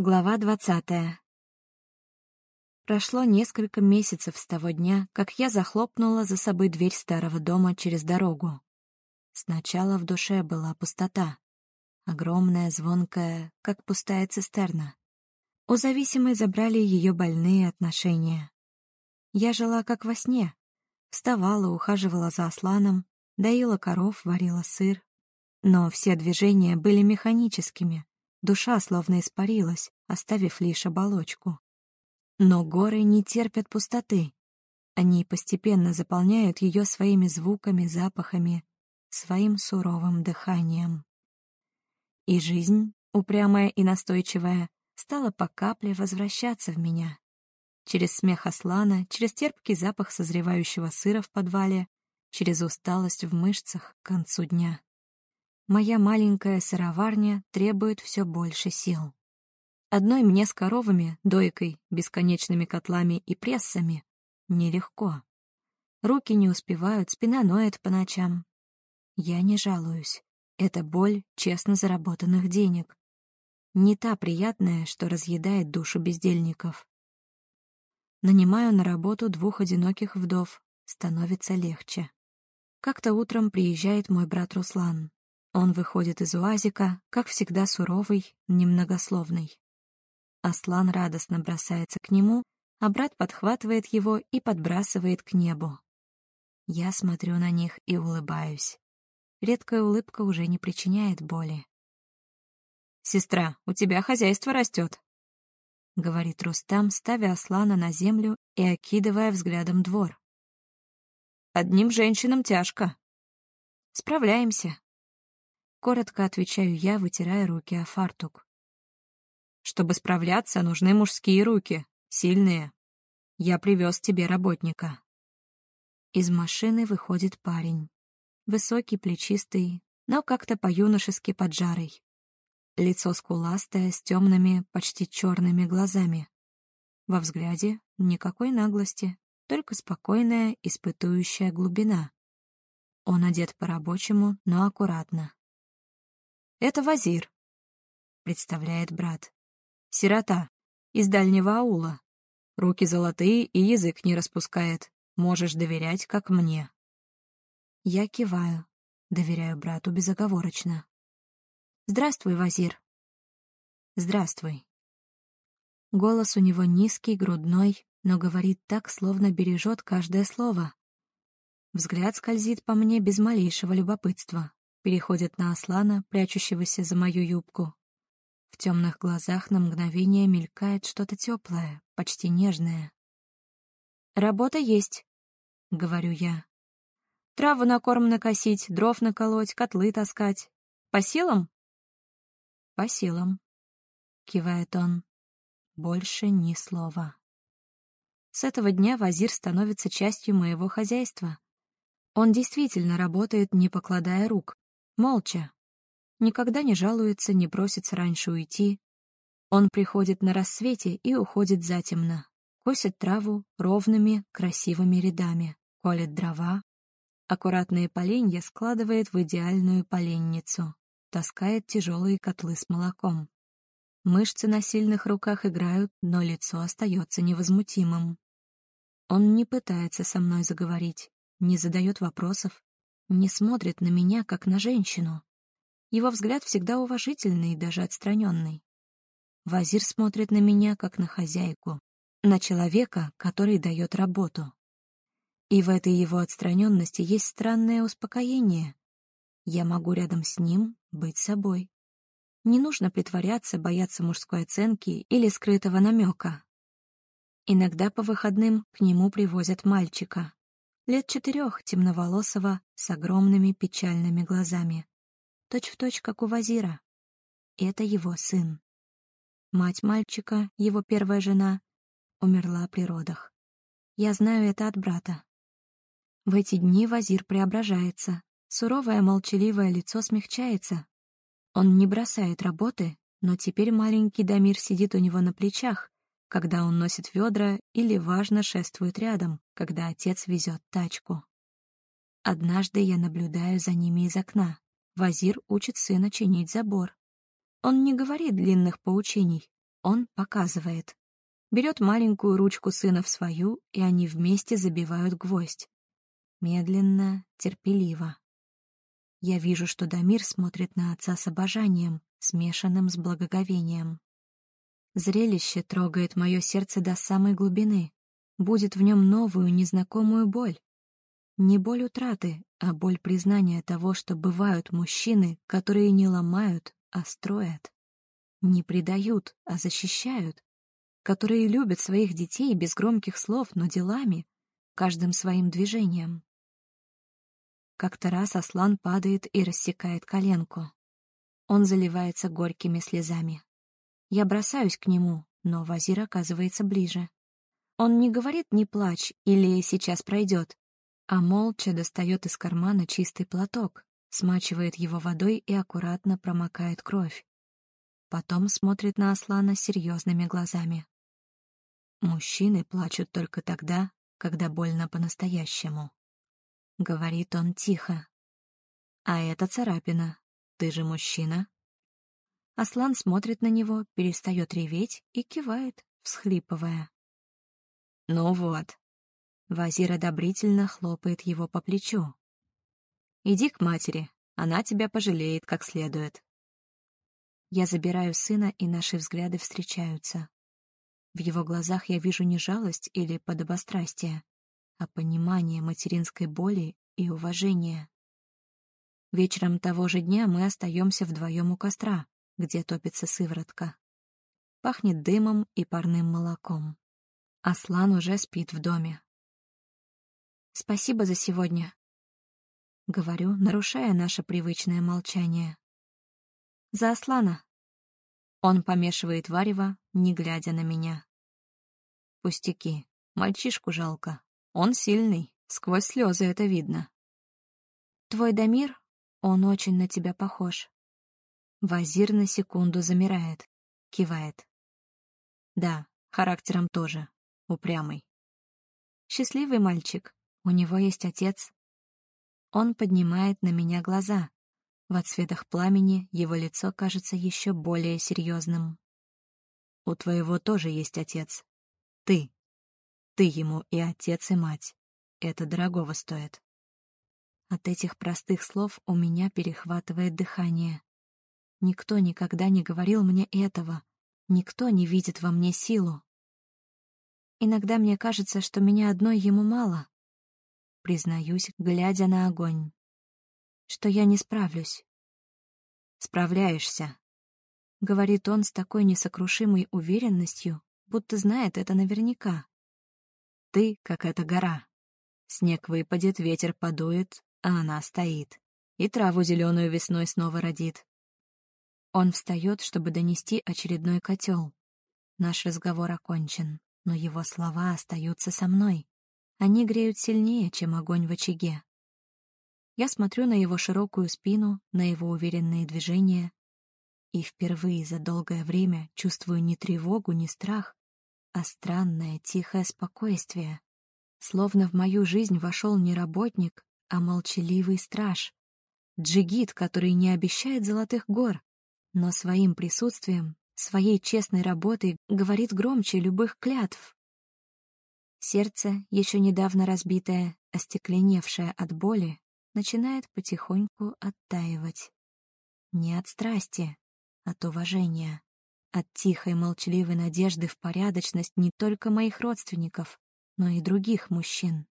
Глава двадцатая. Прошло несколько месяцев с того дня, как я захлопнула за собой дверь старого дома через дорогу. Сначала в душе была пустота. Огромная, звонкая, как пустая цистерна. У зависимой забрали ее больные отношения. Я жила как во сне. Вставала, ухаживала за Асланом, доила коров, варила сыр. Но все движения были механическими, Душа словно испарилась, оставив лишь оболочку. Но горы не терпят пустоты. Они постепенно заполняют ее своими звуками, запахами, своим суровым дыханием. И жизнь, упрямая и настойчивая, стала по капле возвращаться в меня. Через смех Аслана, через терпкий запах созревающего сыра в подвале, через усталость в мышцах к концу дня моя маленькая сыроварня требует все больше сил. Одной мне с коровами, дойкой, бесконечными котлами и прессами нелегко. Руки не успевают, спина ноет по ночам. Я не жалуюсь. Это боль честно заработанных денег. Не та приятная, что разъедает душу бездельников. Нанимаю на работу двух одиноких вдов. Становится легче. Как-то утром приезжает мой брат Руслан. Он выходит из уазика, как всегда суровый, немногословный. Аслан радостно бросается к нему, а брат подхватывает его и подбрасывает к небу. Я смотрю на них и улыбаюсь. Редкая улыбка уже не причиняет боли. «Сестра, у тебя хозяйство растет», — говорит Рустам, ставя Аслана на землю и окидывая взглядом двор. «Одним женщинам тяжко». «Справляемся», Коротко отвечаю я, вытирая руки о фартук. Чтобы справляться, нужны мужские руки, сильные. Я привез тебе работника. Из машины выходит парень. Высокий, плечистый, но как-то по-юношески поджарый. Лицо скуластое, с темными, почти черными глазами. Во взгляде никакой наглости, только спокойная, испытующая глубина. Он одет по-рабочему, но аккуратно. Это Вазир, представляет брат. Сирота, из дальнего аула. Руки золотые и язык не распускает. Можешь доверять, как мне. Я киваю, доверяю брату безоговорочно. Здравствуй, Вазир. Здравствуй. Голос у него низкий, грудной, но говорит так, словно бережет каждое слово. Взгляд скользит по мне без малейшего любопытства переходит на Аслана, прячущегося за мою юбку. В темных глазах на мгновение мелькает что-то теплое, почти нежное. «Работа есть», — говорю я. «Траву на корм накосить, дров наколоть, котлы таскать. По силам?» «По силам», — кивает он. Больше ни слова. С этого дня Вазир становится частью моего хозяйства. Он действительно работает, не покладая рук, Молча. Никогда не жалуется, не просится раньше уйти. Он приходит на рассвете и уходит затемно. Косит траву ровными, красивыми рядами. Колет дрова. Аккуратные поленья складывает в идеальную поленницу. Таскает тяжелые котлы с молоком. Мышцы на сильных руках играют, но лицо остается невозмутимым. Он не пытается со мной заговорить, не задает вопросов, не смотрит на меня, как на женщину. Его взгляд всегда уважительный и даже отстраненный. Вазир смотрит на меня, как на хозяйку, на человека, который дает работу. И в этой его отстраненности есть странное успокоение. Я могу рядом с ним быть собой. Не нужно притворяться, бояться мужской оценки или скрытого намека. Иногда по выходным к нему привозят мальчика лет четырех, темноволосого, с огромными печальными глазами. Точь в точь, как у Вазира. Это его сын. Мать мальчика, его первая жена, умерла при родах. Я знаю это от брата. В эти дни Вазир преображается. Суровое, молчаливое лицо смягчается. Он не бросает работы, но теперь маленький Дамир сидит у него на плечах, когда он носит ведра или важно шествует рядом, когда отец везет тачку. Однажды я наблюдаю за ними из окна. Вазир учит сына чинить забор. Он не говорит длинных поучений, Он показывает. Берет маленькую ручку сына в свою, и они вместе забивают гвоздь. Медленно, терпеливо. Я вижу, что Дамир смотрит на отца с обожанием, смешанным с благоговением. Зрелище трогает мое сердце до самой глубины. Будет в нем новую, незнакомую боль. Не боль утраты, а боль признания того, что бывают мужчины, которые не ломают, а строят. Не предают, а защищают. Которые любят своих детей без громких слов, но делами, каждым своим движением. Как-то раз Аслан падает и рассекает коленку. Он заливается горькими слезами. Я бросаюсь к нему, но Вазир оказывается ближе. Он не говорит «не плачь» или «сейчас пройдет», а молча достает из кармана чистый платок, смачивает его водой и аккуратно промокает кровь. Потом смотрит на Аслана серьезными глазами. Мужчины плачут только тогда, когда больно по-настоящему. Говорит он тихо. А это царапина. Ты же мужчина. Аслан смотрит на него, перестает реветь и кивает, всхлипывая. Ну вот. Вазир одобрительно хлопает его по плечу. Иди к матери, она тебя пожалеет как следует. Я забираю сына, и наши взгляды встречаются. В его глазах я вижу не жалость или подобострастие, а понимание материнской боли и уважение. Вечером того же дня мы остаемся вдвоем у костра, где топится сыворотка. Пахнет дымом и парным молоком. Аслан уже спит в доме. «Спасибо за сегодня», — говорю, нарушая наше привычное молчание. «За Аслана». Он помешивает варево, не глядя на меня. Пустяки. Мальчишку жалко. Он сильный, сквозь слезы это видно. Твой Дамир он очень на тебя похож. Вазир на секунду замирает, кивает. Да, характером тоже, упрямый. Счастливый мальчик, у него есть отец. Он поднимает на меня глаза. В отсветах пламени его лицо кажется еще более серьезным. У твоего тоже есть отец. Ты. Ты ему и отец, и мать. Это дорогого стоит. От этих простых слов у меня перехватывает дыхание. Никто никогда не говорил мне этого. Никто не видит во мне силу. Иногда мне кажется, что меня одной ему мало. Признаюсь, глядя на огонь. Что я не справлюсь. «Справляешься», — говорит он с такой несокрушимой уверенностью, будто знает это наверняка. «Ты, как эта гора. Снег выпадет, ветер подует, а она стоит. И траву зеленую весной снова родит. Он встает, чтобы донести очередной котел. Наш разговор окончен, но его слова остаются со мной. Они греют сильнее, чем огонь в очаге. Я смотрю на его широкую спину, на его уверенные движения, и впервые за долгое время чувствую не тревогу, не страх, а странное тихое спокойствие. Словно в мою жизнь вошел не работник, а молчаливый страж. Джигит, который не обещает золотых гор, но своим присутствием, своей честной работой говорит громче любых клятв. Сердце, еще недавно разбитое, остекленевшее от боли, начинает потихоньку оттаивать. Не от страсти, от уважения, от тихой молчаливой надежды в порядочность не только моих родственников, но и других мужчин.